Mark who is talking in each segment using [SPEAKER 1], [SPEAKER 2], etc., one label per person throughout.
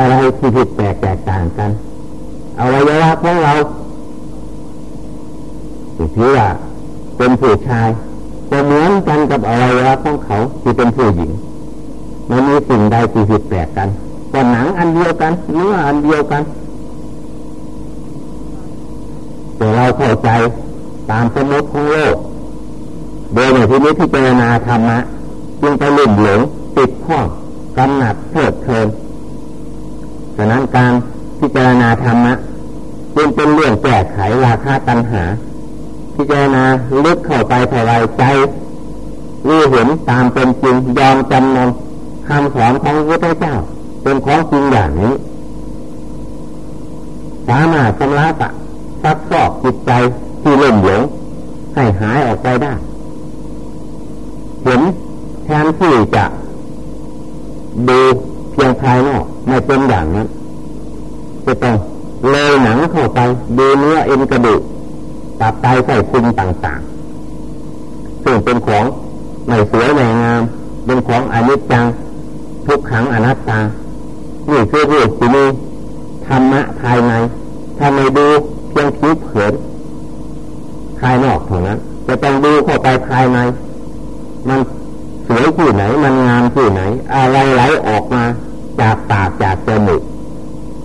[SPEAKER 1] อะไรที่ผิดแปลกแตกต่างกันอวัยวะของเราถือว่าเป็นผู้ชายจะเหมือนกันกับอวัยวะของเขาที่เป็นผู้หญิงมันมีสิ่งใดที่ผิดแปลกกันก็หนังอันเดียวกันเนื้ออันเดียวกันแต่เราเข้าใจตามสมมติของโลก โดยในที่นี้ที่เจรณาธรรมะจึงไปลุ่มหลงติดข้องกำหนัดเพิดเพลิน ฉะนั้นการพิจารณาธรรมะจึงเป็นเรื่องแก้ไขราคาตัณหา พิจารณาลึกเข้าไปเท่าไรใจรู้เห็นตามเป็นจริงยอมจำนนคำสอนของพระเจ้า เป็นของจริงอย่างนี้สามารถชำระปะซักซอกจิตใจที่เล่มหลงให้หายออกไปได้ เห็นแทนที่จะดูเพียงภายนอก ไม่เป็นอย่างนั้นจะต้องเลยหนังเข้าไปดูเนื้อเอ็นกระดูกตับไตไส้พุงต่างๆ ซึ่งเป็นของไม่สวยไม่งามเป็นของอนิจจังทุกขังอนัตตานี่คือเรื่องที่มีธรรมะภายในถ้าไม่ดูเพียงผิวเผินภายนอกเท่านั้นจะต้องดูเข้าไปภายใน มันสวยที่ไหน มันงามที่ไหน อะไรไหลออกมา จากปากจากจมูก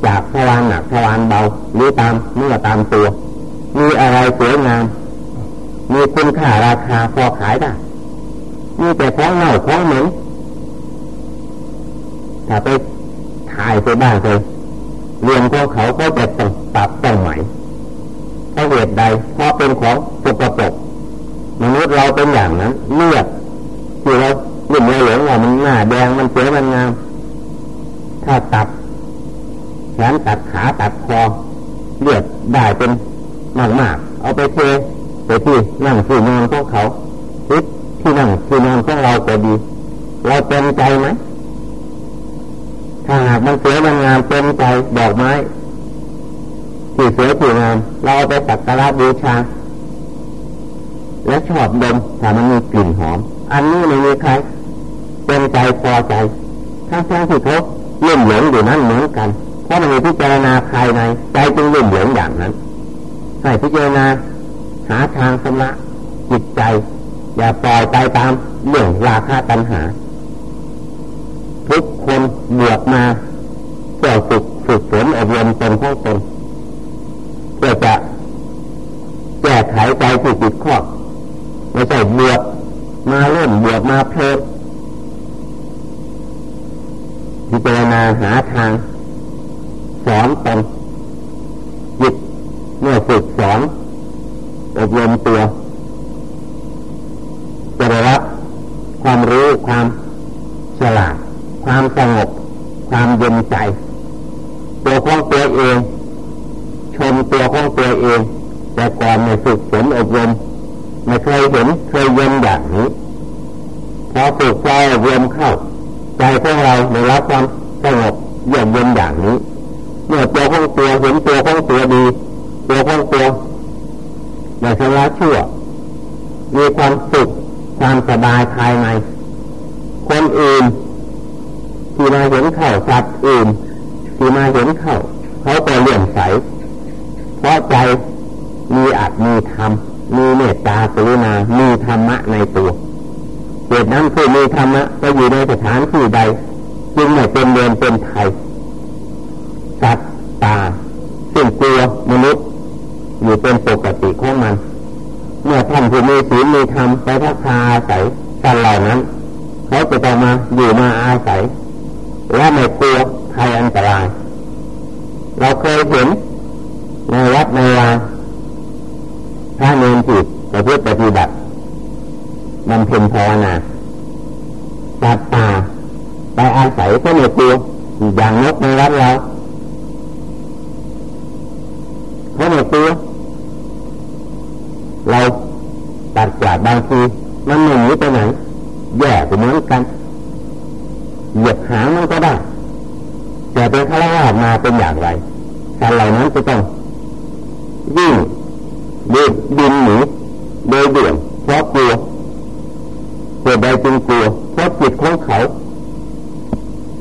[SPEAKER 1] จากทวารหนักทวารเบาหรือตามเมื่อตามตัว มีอะไรสวยงาม มีคุณค่าราคาพอขายได้มีแต่ของเน่าของเหม็นถ้าไปถ่ายไปบ้านเลยเรียนของเขาก็จะต้องปรับต้องใหม่เพราะเหตุใดเพราะเป็นของสกปรกมนุษย์เราเป็นอย่างนั้นเลือดที่เราหลุ่มเราหลงว่ามันหน้าแดงมันสวยมันงาม ถ้าตัดแขนตัดขาตัดคอเลือดได้เป็นมากมากเอาไปเทไปที่นั่งที่นอนของเขาทิที่นั่งที่นอนของเราก็ดี เราเต็มใจไหมถ้าหากมันเสวยมันงามเต็มใจดอกไม้ที่สวยที่งามเราเอาไปสักการะบูชา และชอบดมถ้ามันมีกลิ่นหอม อันนี้ไม่มีใครเต็มใจพอใจทั้งทั้งที่เขา ลื่อมหลงอยู่นั้นเหมือนกันเพราะมันมีพิจารณาภายในใจจึงเลื่อมหลงอย่างนั้นให้พิจารณาหาทางสำระจิตใจ อย่าปล่อยไปตามเรื่องราคาตัณหา ทุกคนบวกมาเพื่อฝึกฝึกฝนอบรมตนของตนเพื่อจะแก้ไขใจที่ติดข้อไม่ใช่บวกมาเล่นบวกมาเพลิดพิจารณาหาทางสอนตนจิต เมื่อฝึกสอนอบรมตัวจะได้รับความรู้ความฉลาดความสงบความเย็นใจ ตัวของตัวเอง ชมตัวของตัวเอง แต่ก่อนไม่ฝึกฝนอบรมไม่เคยเห็นเคยเย็นอย่างนี้พอฝึกใจอบรมเข้า ใจของเราได้รับความสงบเยือกเย็นอย่างนี้เมื่อตัวของตัวเห็นตัวของตัวดี ตัวของตัวในสละชั่ว มีความสุขความสบายภายในคนอื่นที่มาเห็นเข่าสัตว์อื่นที่มาเห็นเข่าเขาก็เลื่อมใสเพราะใจมีอั ตมีธรรมมีเมตตากรุณา มีธรรมะในตัวเหตุนั้นคือมีธรรมะก็อยู่ในสถานที่ใด จึงไม่เป็นเรือนเป็นไทยสัตว์ตาสิ่งกลัวมนุษย์อยู่เป็นปกติของมัน เมื่อท่านผู้มีศีลมีธรรมไปทักทาอาศัยสัตว์เหล่านั้นเขาจะต้องมาอยู่มาอาศัยและไม่กลัวภัยอันตราย เราเคยเห็นในวัดในวาพระเนรจิตประพฤติปฏิบัติบำเพ็ญภาวนาตัดตาไปอาศัยก็ไม่กลัวอย่างนกในวัดเราเขาไม่กลัว เราตัดจากบางทีมันไม่หนีไปไหนแย่ไปเหมือนกันเหยียบหางมันก็ได้ แต่เป็นฆราวาสมาเป็นอย่างไรการเหล่านั้นจะต้องวิ่งดินดินหนีโดยเดี่ยวเพราะกลัวเกิดใดจึงกลัวเพราะจิตของเขา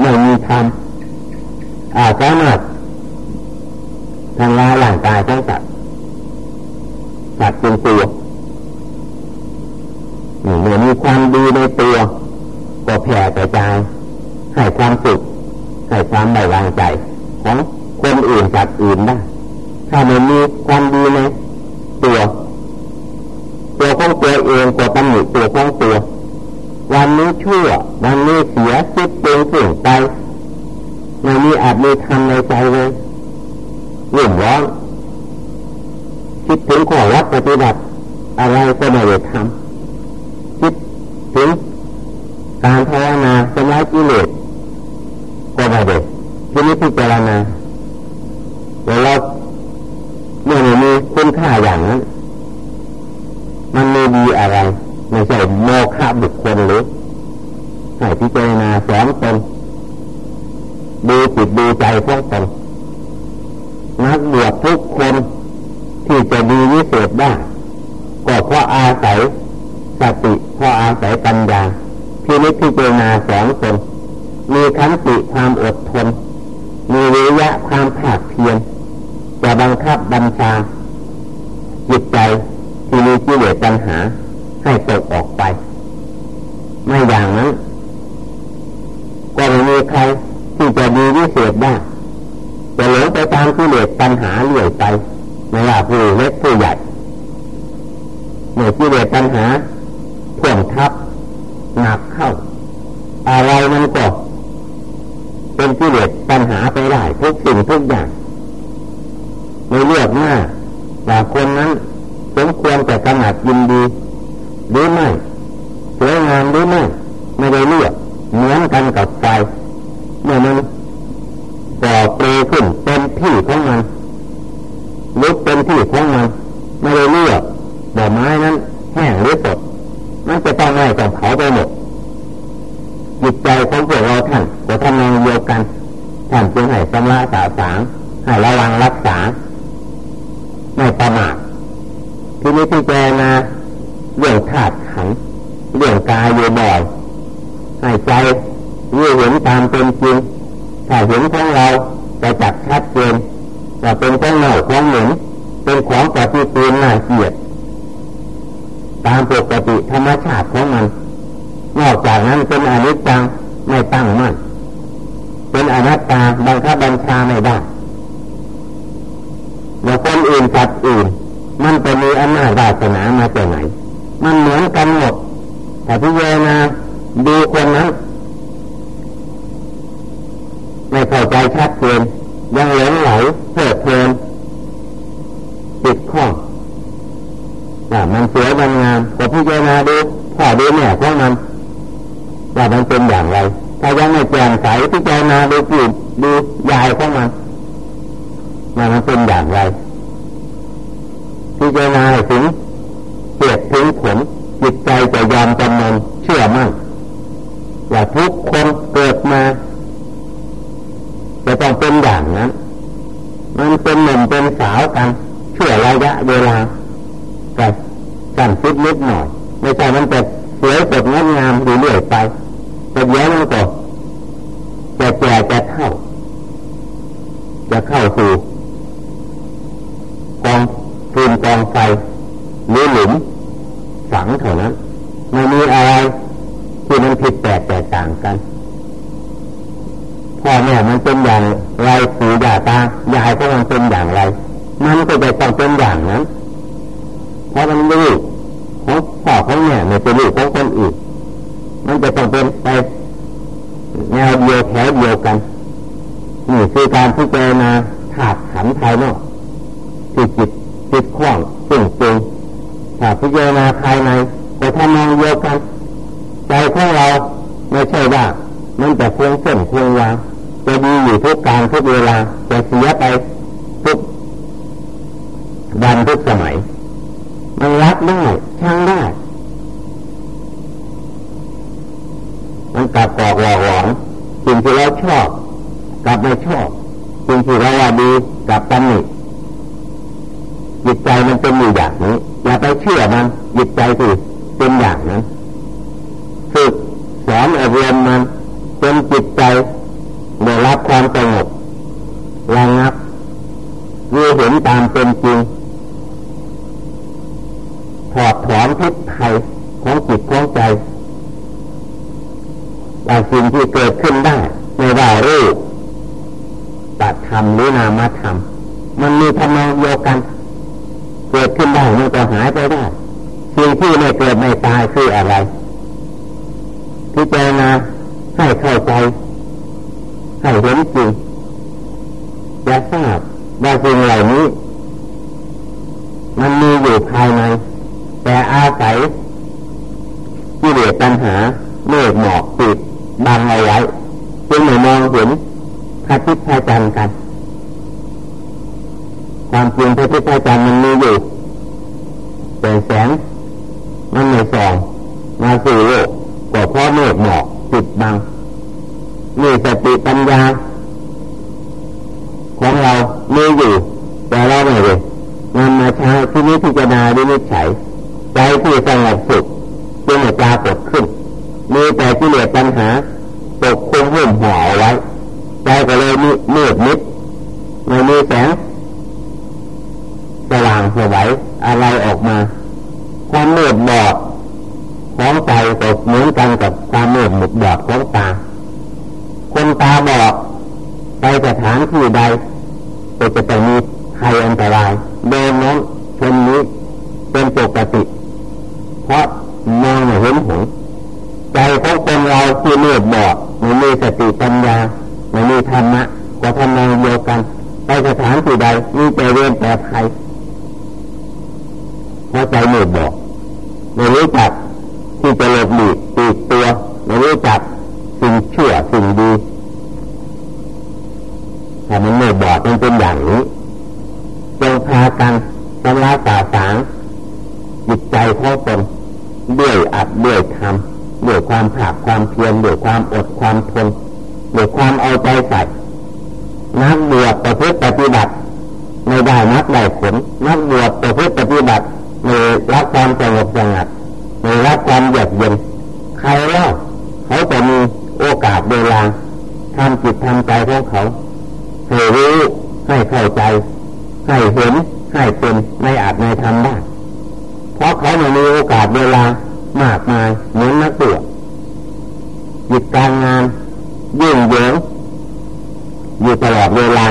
[SPEAKER 1] ไม่มีธรรม อาสามารถทำลายร่างกายของสัตว์สัตว์เป็นตัวเมื่อมีความดีในตัวก็แผ่กระจายให้ความสุขให้ความไม่วางใจ ของคนอื่นสัตว์อื่นได้ถ้าไม่มีความดีในตัว ตัวของตัวตำหนิตัวของตัว วันนี้ชั่ว วันนี้เสียคิดเป็นเสิ่งไปไม่มีอาจมีทำในใจเลยเรื่องร้อนคิดถึงข้อวัดปฏิบัติ อะไรก็ไม่ได้ทำคิดถึงการภาวนาสมาธิเลสก็ไม่ได้ที่นี้พิจารณาเวลาเมื่อมีคุณค่าอย่างนั้นมันไม่ดีอะไร ไม่ใช่โมฆะบุคคลหรือให้พิจารณาสอนตนดูจิตดูใจพวกตนนักบวชทุกคนที่จะดีวิเศษได้ก็เพราะอาศัยส ติเพราะอาศัยปัญญาพินิจพิจารณาสองตนมีขันติความอดทน มีวิยะความภาคเพียรจะบังคับบัญชาจิตใจที่มีกิเลสปัญหาให้ตกออกไป ไม่อย่างนั้น ก็ไม่มีใครที่จะดีวิเศษได้จะหลงไปตามกิเลสปัญหาเรื่อยไปไม่ว่าผู้เล็กผู้ใหญ่เมื่อกิเลสปัญหาท่วมทับหนักเข้า อะไรมันก็เป็นกิเลสปัญหาไปได้ทุกสิ่งทุกอย่างไม่เลือกหน้าว่าคนนั้นสมควรจะกำหนัดยินดี หรือไม่สวยงามหรือไม่ไม่ได้เลือกเหมือนกันกับไฟเมื่อมันก่อเปรขึ้นเป็นที่ของมันลุกเป็นที่ของมันไม่ได้เลือกดอกไม้นั้นแห้งหรือสดมันจะต้องไม่ต้องเผาไปหมดจิตใจของพวกเราท่านก็ทำงานเดียวกันท่านจึงให้สำระสาสางให้ระวังรักษาไม่ประมาทที่นี้ที่เจนะเรื่องธาตุขันเรื่องกายอยู่บ่อยให้ใจยืเห็นตามเป็นจริงถ้าเห็นของเราจะจับชัดเจนว่าเป็นของเน่าของเหม็นเป็นของปฏิกูลน่าเกลียดตามปกติธรรมชาติของมัน นอกจากนั้น เป็นอนิจจังไม่ตั้งมั่นเป็นอนัตตาบังคับบัญชาไม่ได้แล้วคนอื่นสัตว์อื่น มันจะมีอำนาจวาสนามาจากไหน มันเหมือนกันหมดแต่พิจารณาดูคนนั้นไม่เข้าใจชัดเจนยังหลงไหลเพลิดเพลินติดข้องว่ามันเสวยมันงามแต่พิจารณาดูพ่อดูแม่ของมัน ว่ามันเป็นอย่างไร ถ้ายังไม่แจ่มใสพิจารณาดูปูดูยายของมันว่ามันเป็นอย่างไรพิจารณาถึงเกิดถึงผลจิตใจจะยอมจำนนเชื่อมั่นว่าทุกคนเกิดมาจะต้องเป็นอย่างนั้น มันเป็นหนุ่มเป็นสาวกันช่วระยะเวลาแต่สั่นคิดนิดหน่อย ไม่ใช่มันจะสวยสดงดงามอยู่เรื่อยไปแต่เดี๋ยวมันก็จะแก่จะเท่า จะเข้าสู่กองฟืนกองไฟหรือหลุมฝังเท่านั้นไม่มีอะไรที่มันผิดแปลกแตกต่างกันพ่อแม่มันเป็นอย่างไรปู่ย่าตายายก็มันเป็นอย่างไร มันก็จะต้องเป็นอย่างนั้นเพราะมันลูกของพ่อของแม่ไม่เป็นลูกของคนอื่นมันจะต้องเป็นไปแนวเดี ยวแถวเดียวกันนี่คือการพิจารณาถาดขันภายนอกจิตจิตจิตข้องสิ่งจริงถ้าพิจารณาภายในก็ทำนองเดียวกันใจของเราไม่ใช่ว่ามันจะคงเส้นคงวางจะดีอยู่ทุกการทุกเวลาจะเสียไปทุกวันทุกสมัย มันรักได้ช่างได้ มันกลับกอกหลอกหลอนสิ่งที่เราชอบกลับไม่ชอบสิ่งที่เราว่าดีกลับตำหนิจิตใจมันเป็นอยู่อย่างนี้อย่าไปเชื่อมันจิตใจคือเป็นอย่างนั้นฝึกสอนอบ รับความสงบระงับรู้เห็นตามเป็นจริงถอดถอนพิษภัยของจิตของใจว่าสิ่งที่เกิดขึ้นได้ไม่ว่ารูปตัดธรรมหรือนามธรรมมันมีทำนองเดียวกัน เกิดขึ้นได้มันก็หายไปได้สิ่งที่ไม่เกิดไม่ตายคืออะไรพิจารณาให้เข้าใจให้เห็นจริงจะทราบว่าสิ่งเหล่านี้ มันมีอยู่ภายใน แต่อาศัยที่เหลือปัญหาเมฆหมอกปิดบังเอาไว้จึงไม่มองเห็นพ รระจันกัน ความจริงพระพุทธเจ้ามันมีอยู่แต่แสงมันไม่ส่องมาสู่โลกกว่าพ่อเมฆหมอกปิดบังมีสติปัญญาของเรามีอยู่ แต่เราไม่เลยนำมาใช้ที่นี้พิจารณาดินิจฉัยใจที่สงบสุขจึงปรากฏขึ้น มีแต่ที่เหลือปัญหาตกคุมหุ่มห่อไว้ใจก็เลยมืดมิดไม่มีแสงสว่างสวัยอะไรออกมา ความมืดบอดของใจก็เหมือนกันกับความมืดหมุดบอดของตา คนตาบอดไปสถานที่ใด ก็จะต้องมีภัยอันตรายเดินนั้นชนนี้เป็นปกติเพราะมองเห็นหงใจของคนเราที่มืดบอดไม่มีสติปัญญาไม่มีธรรมะก็ทำนองเดียวกันไปสถานที่ใดมีแต่เวรแต่ภัยเพราะใจเมืดบอดไม่รู้จักที่จะหลบหลีกตีตัวไม่รู้จักสิ่งชั่วสิ่งดีแต่มันไม่บอดมันเป็นอย่างนี้จงพากันชำระสาสางจิตใจของตนด้วยอัดด้วยทำด้วยความผากความเพียรด้วยความอดความทนด้วยความเอาใจใส่นักบวชประพฤติปฏิบัติ ไม่ได้นักได้ผลนักบวชประพฤติปฏิบัติม่รับความสงบสงัดไม่รับความเยือกเย็นใครเล่าเขาจะมีโอกาสเวลาทำจิตทำใจของเขาให้รู้ให้เข้าใจให้เห็นให้เป็นในอาจในทำได้เพราะเขาไม่มีโอกาสเวลามากมายเหมือนนักบวชจิตการงานยุ่งเหยิงอยู่ตลอดเวลา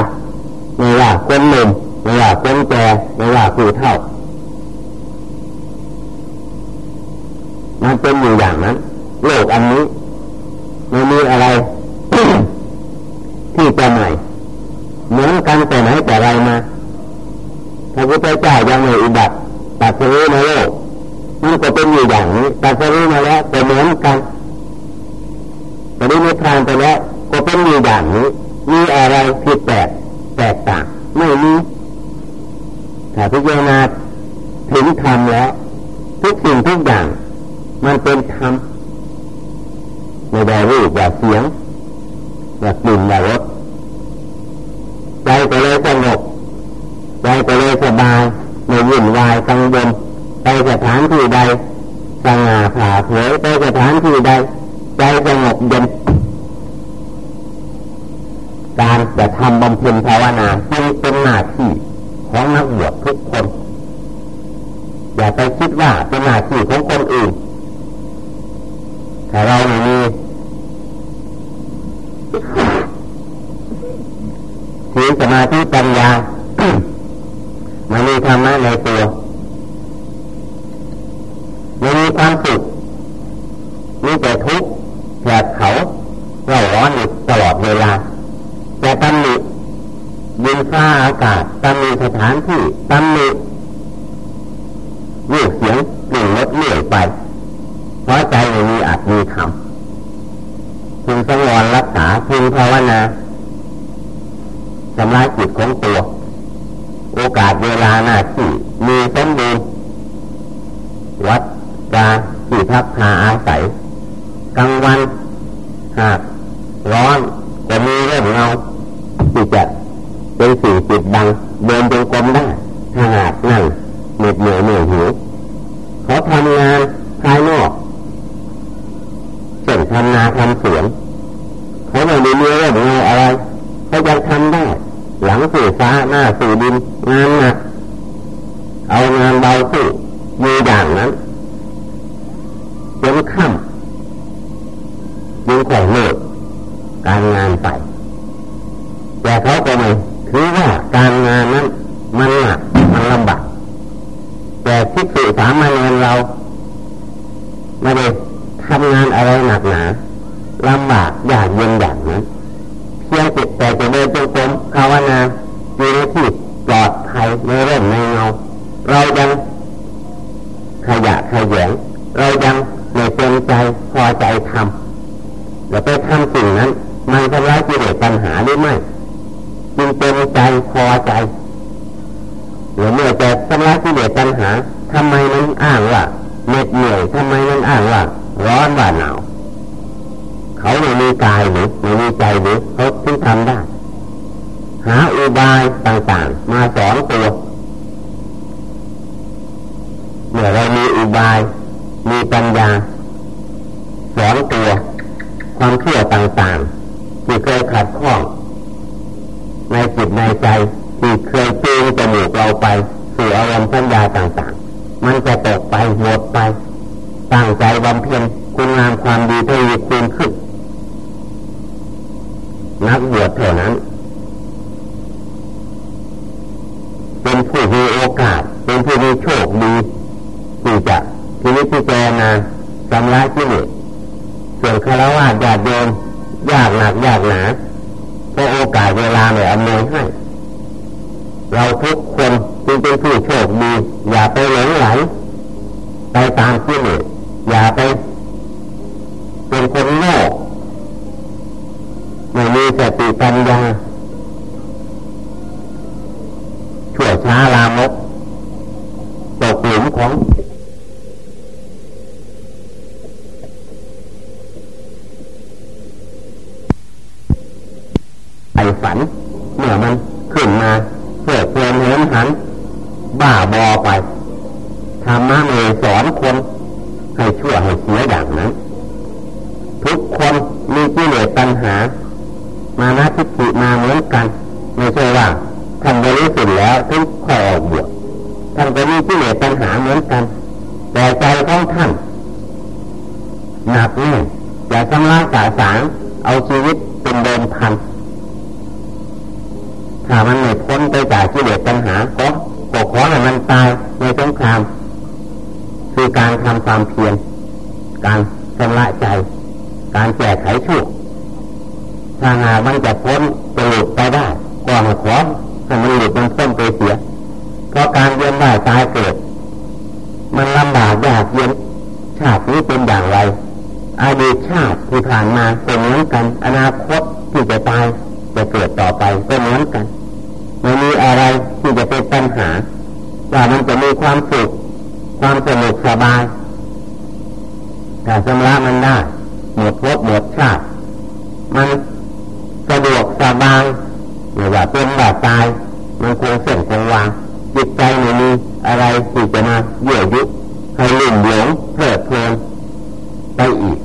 [SPEAKER 1] ไม่ว่าคนหนุ่มไม่ว่าคนแก่ไม่ว่าผู้เฒ่ามันเป็นอยู่อย่างนั้น โลกอันนี้ไม่มีอะไร ที่จะใหม่เหมือนกันแต่ไหนแต่ไรมาพระพุทธเจ้ายังไม่อุบัติตัดสู้ในโลกมันก็เป็นอยู่อย่างนี้ตัดสู้มาแล้วแต่เหมือนกันแต่ได้ไม่ทานไปแล้วก็เป็นอยู่อย่างนี้ มีอะไรผิดแปลก แตกต่างไม่มีถ้าพิจารณาถึงธรรมแล้ว ทุกสิ่งทุกอย่าง มันเป็นธรรมไม่ได้รูปว่าเสียงว่ากลิ่นว่ารสใจก็เลยสงบใจก็เลยสบายไม่วุ่นวายกังวลไปสถานที่ใดสง่าผ่าเผยไปสถานที่ใดใจสงบเย็นการจะทำบำเพ็ญภาวนาจึงเป็นหน้าที่ของนักบวชทุกคน อย่าไปคิดว่าเป็นหน้าที่ของคนอื่นถ้าเราไม่มีศีลสมาธิปัญญามันมีธรรมะในตัวไม่มีความสุขมีแต่ทุกข์แผดเขาเราร้อนอยู่ตลอดเวลา แต่ตำหนิดินฟ้าอากาศตำหนิสถานที่ตำหนิรูปเสียงกลิ่นรสเลื่อยไป เพราะใจไม่มีอัตมีธรรมพึงสงวนรักษาพึงภาวนาสำลายจิตของตัว โอกาสเวลาหน้าที่มีสมบูรณ์วัดกา รักษาอาศัยกลางวันหากร้อนจะมีเรื่องเงาที่จะเป็นสิ่งจิตบังเดินจงกรมได้ถ้าหากนั่งเหน็ดเหนื่อยเหนื่อยหิวเขาทำงานภายนอกเช่นทำนาทำสวนเขาไม่มีเรื่องเงาอะไรเขายังทำได้ หล สื่อฟ้าหน้าสื่อดินงานหนักเอางานเบาสู้มีอย่างนั้นจนค่ำยิงข่อยเลิกการงานไป แต่เขาก็ไม่ถือว่าการงานนั้นมันหนักมันลำบากแต่ทิศสื่อสามัญเรา ไม่ได้ทำงานอะไรหนักหนาลำบากยากเย็นอย่างนั้นเพียงจิตแต่จะเดินจงกรมภาวนาอยู่ในที่ปลอดภัยในร่มในเงาเรายังขยะขยงเรายังไม่เต็มใจพอใจทำแล้วไปทำสิ่งนั้น มันทำร้ายกิเลสปัญหาหรือไม่จึงเต็มใจพอใจหรือเมื่อจะทำร้ายกิเลสปัญหา ทำไมมันอ้างว่าเหน็ดเหนื่อยทำไมมันอ้างว่าร้อนว่าหนาวเขาไม่มีกายหรือไม่มีใจหรือเขาถึงทำได้ หาอุบายต่างๆ มาสอนตัวเมื่อเรามีอุบาย มีปัญญาสอนตัวความเชื่อต่างๆ ที่เคยขัดข้องในจิตในใจที่เคยจูงจมูกเราไปสู่อารมณ์สัญญาต่างๆ มันจะตกไปหมดไปตั้งใจบำเพ็ญคุณงามความดีให้มีคุณขึ้น นักบวชเท่านั้น เป็นผู้มีโอกาส เป็นผู้มีโชคดีที่จะทีนี้ที่เจนาสำลักที่นี่ส่วนคารวะญาติโยมยากหนักยากหนาเพราะโอกาสเวลาไม่อำนวยให้ เราทุกคน จึงเป็นผู้โชคดี อย่าไปหลงไหล ไปตามที่นี่อย่าไป เป็นคนโง่ไม่มีสติปัญญาชั่วช้าลามกตกหลุมของไอฝันเมื่อมันขึ้นมาเพื่อเพลินเหินหัน บ้าบอไปธรรมะเมสอนคนให้ชั่วให้เสียอย่างนั้น ทุกคนมีกิเลสปัญหา มานาทิฏฐิมาเหมือนกัน ไม่ใช่ว่าท่านบริสุทธิ์แล้วถึงค่อยออกบวชท่านก็มีกิเลสปัญหาเหมือนกัน แต่ใจของท่านหนักแน่ อย่าทำลายสาสางเอาชีวิตเป็นเดิมพันถ้ามันไม่พ้นไปจากกิเลสปัญหาก็ปก็ของให้มันตายในสงคราม คือการทำความเพียรการชำระใจ การแก้ไขชั่วถ้าหากมันจะพ้นจะหลุดไปได้ก็ให้ขอให้มันหลุดมันพ้นไปเสียเพราะการเวียนว่ายตายเกิด มันลำบากยากเย็นชาตินี้เป็นอย่างไร อดีตชาติที่ผ่านมาเป็นเหมือนกัน อนาคตที่จะตายจะเกิดต่อไปก็นเหมือนกันไม่มีอะไรที่จะเป็นปัญหาว่ามันจะมีความสุขความสนุกสบายถ้าชำระมันได้หมดภพหมดชาติมันสะดวกสบายไม่ว่าเป็นแบบตายมันคงเส้นคงวางจิตใจไม่มีอะไรที่จะมาเยื่อยุให้ลุ่มหลงเพลิดเพลินไปอีก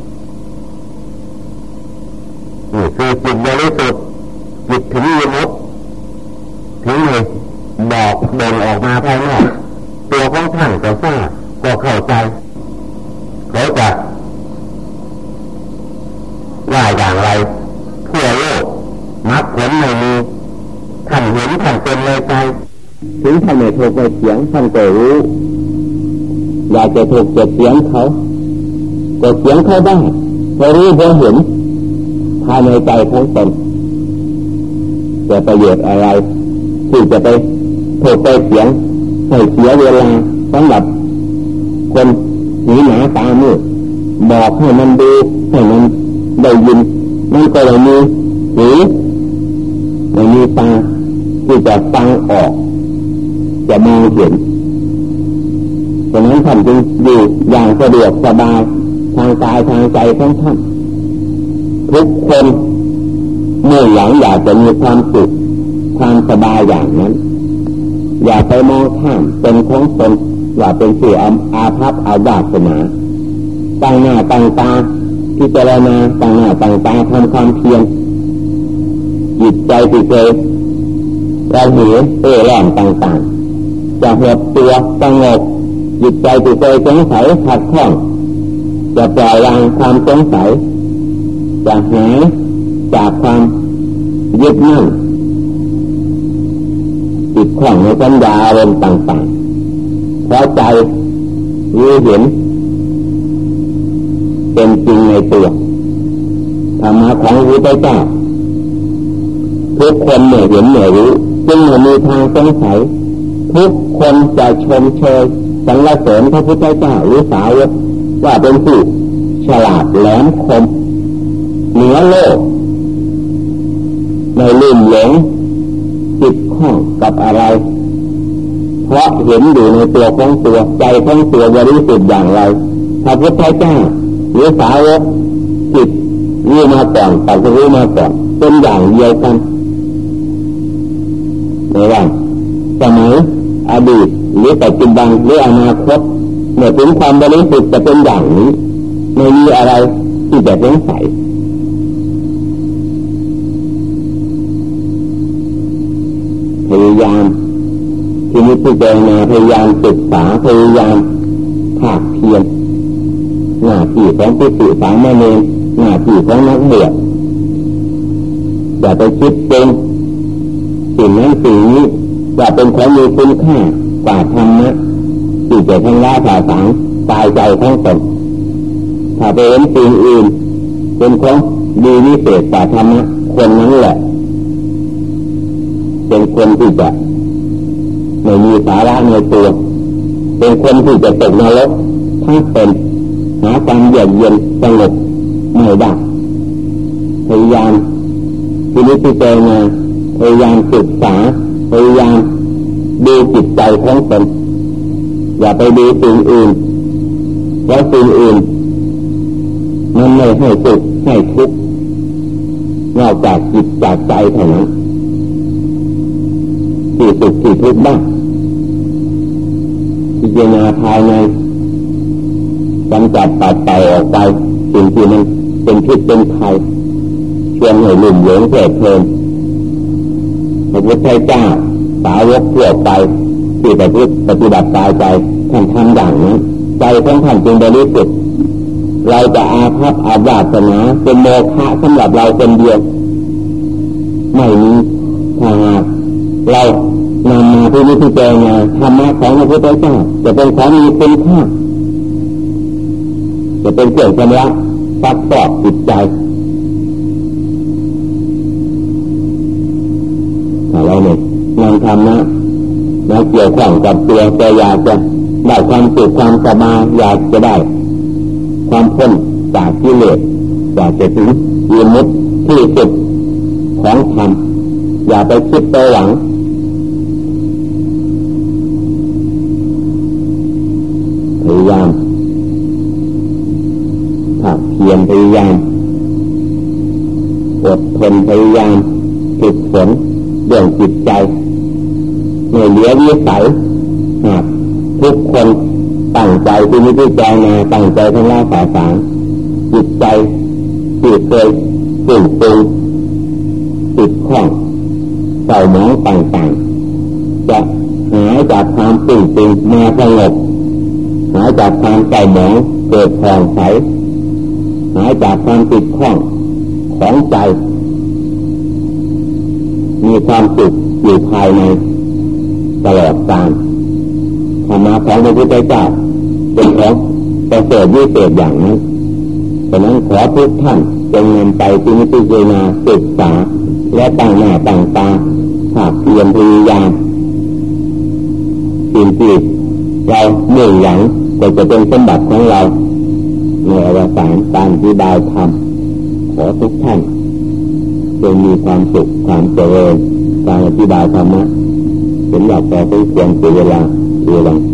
[SPEAKER 1] นี่คือจิตบริสุทธิ์จิตถึงยมุตถึงเลยบอกเดินออกมาภายนอกตัวของท่านก็ทราบก็เข้าใจเขาจะว่าอย่างไรทั่วโลกมักผลไม่มีท่านเห็นท่านเป็นเลยใจถึงท่านไม่ถูกไม่เสียงท่านก็รู้ากจะถูกเจะเสียงเขาก็เสียงเขาได้พอรู้พอเห็นภายในใจของตนจะประโยชน์อะไรที่จะไปถูกไปเสียงให้เสียเวลาสำหรับคนหนีหนาตามืดบอกให้มันดูให้มันได้ยินมันก็เลยมีหูไม่มีตาที่จะฟังออก จะมองเห็น ฉะนั้นท่านจึงอยู่อย่างสะดวกสบายทางกายทางใจของท่านทุกคนเมื่อหลังอยากจะมีความสุขความสบายอย่างนั้น อย่าไปมองข้ามเป็นของตนอย่าเป็นสื่ออาภัพอาญาสนาตั้งหน้าตั้งตาพิจารณาตั้งหน้าตั้งตาทำความเพียรจิตใจที่เคยเราเหีเอ่แหลมต่างๆจะหดตัวสงบ จิตใจจิตใจสงสัยขัดข้อง จะปล่อยวางความสงสัยจะหายจากความยึดมั่นจิตข้องในสัญญาอารมณ์ต่างๆเพราะใจรู้เห็น เป็นจริงในตัวธรรมะของพระพุทธเจ้าทุกคนเหนื่อยเห็นเหนื่อยรู้ จึงไม่มีทางสงสัย ทุกคนจะชมเชย สรรเสริญพระพุทธเจ้าหรือสาวกว่าเป็นผู้ฉลาดแหลมคมเหนือโลกในลืมหลงจิตข้องกับอะไร เพราะเห็นอยู่ในตัวของตัวใจของตัวบริสุทธิ์อย่างไรพระพุทธเจ้าหรือสาวกจิตรู้มาก่อนตัดรู้มาก่อนเป็นอย่างเดียวกันในว่าสมัยอดีต หรือปัจจุบันหรืออนาคตเมื่อถึงความบริสุทธิ์จะเป็นอย่างนี้ไม่มีอะไรที่จะสงสัยพยายามที่นี้ที่เจนาพยายามศึกษาพยายามภาคเพียรหน้าที่ของผู้สื่อสารมาเองหน้าที่ของนักบวชอย่าไปคิดเป็นสิ่งนั้นสิ่งนี้จะเป็นของมีคุณค่า กว่าธรรมะที่จะทั้งละสาสังตายใจทั้งตนถ้าไปเห็นสิ่งอื่น เป็นของดีวิเศษกว่าธรรมะคนนั้นแหละ เป็นคนที่จะไม่มีสาระในตัว เป็นคนที่จะตกนรกทั้งเป็นหาความเย็นเย็นสงบไม่ได้พยายามที่นี้ที่เจอมาพยายามศึกษาพยายาม ดูจิตใจของตนอย่าไปดูสิ่งอื่นเพราะสิ่งอื่นมันไม่ให้สุขให้ทุกข์นอกจากจิตจากใจเท่านั้นที่สุขที่ทุกข์บ้างพิจารณาภายในกำจัดปัดเป่าออกไปสิ่งที่มันเป็นพิษเป็นภัยชวนให้ลุ่มหลงเพลิดเพลินพระพุทธเจ้าาวกทั่วไปที่ปฏิปฏิบัติตายใจท่านทำอย่างนี้ใจของท่านจึงบริสุทธิ์เราจะอาภัพอาบาสนาเป็นโมฆะสำหรับเราคนเดียวไม่มีถ้าหากเรานำมาที่นี้ที่เจงาธรรมะของพระพุทธเจ้าจะเป็นของมีคุณค่าจะเป็นเครื่องชำระซักฟอกจิตใจเราเนี่ยนำธ รมะมาเกี่ยวข้องกับตัวแต่อยากจะได้ความสุขความสบายอยากจะได้ ความพ้นจากกิเลสอยากจะถึงยืนมุดที่สุดของธรรมอย่าไปคิดไปหวังพยายามถ้าเพียรพยายามอดทนพยายามฝึกฝนเรื่องจิตใจ่เหลือวิสัยหากทุกคนตั้งใจที่นี้ที่ใจมาตั้งใจทั้งล่าสาสางจิตใจจิตเคยฝุ่งปุงติดข้องเศร้าหมองต่างๆจะหายจากความติ่งติงมาสงบหายจากความใจหมองเกิดผ่องใสหายจากความติดข้องของใจ มีความสุขอยู่ภายใน ตลอดกาลธรรมะของพระพุทธเจ้าเป็นของประเสริฐวิเศษอย่างนั้นฉะนั้นขอทุกท่านจงนำไปที่นิพพานาศึกษา และตั้งหน้าตั้งตาภาคเพียรพยายามสิ่งที่เราเมื่อหลังก็จะเป็นสมบัติของเราในอวสานการที่ดาวทำขอทุกท่านจงมีความสุขความเจริญการอธิบายธรรมะ นอยากแต่ต้องควรเสียเวลาเวลา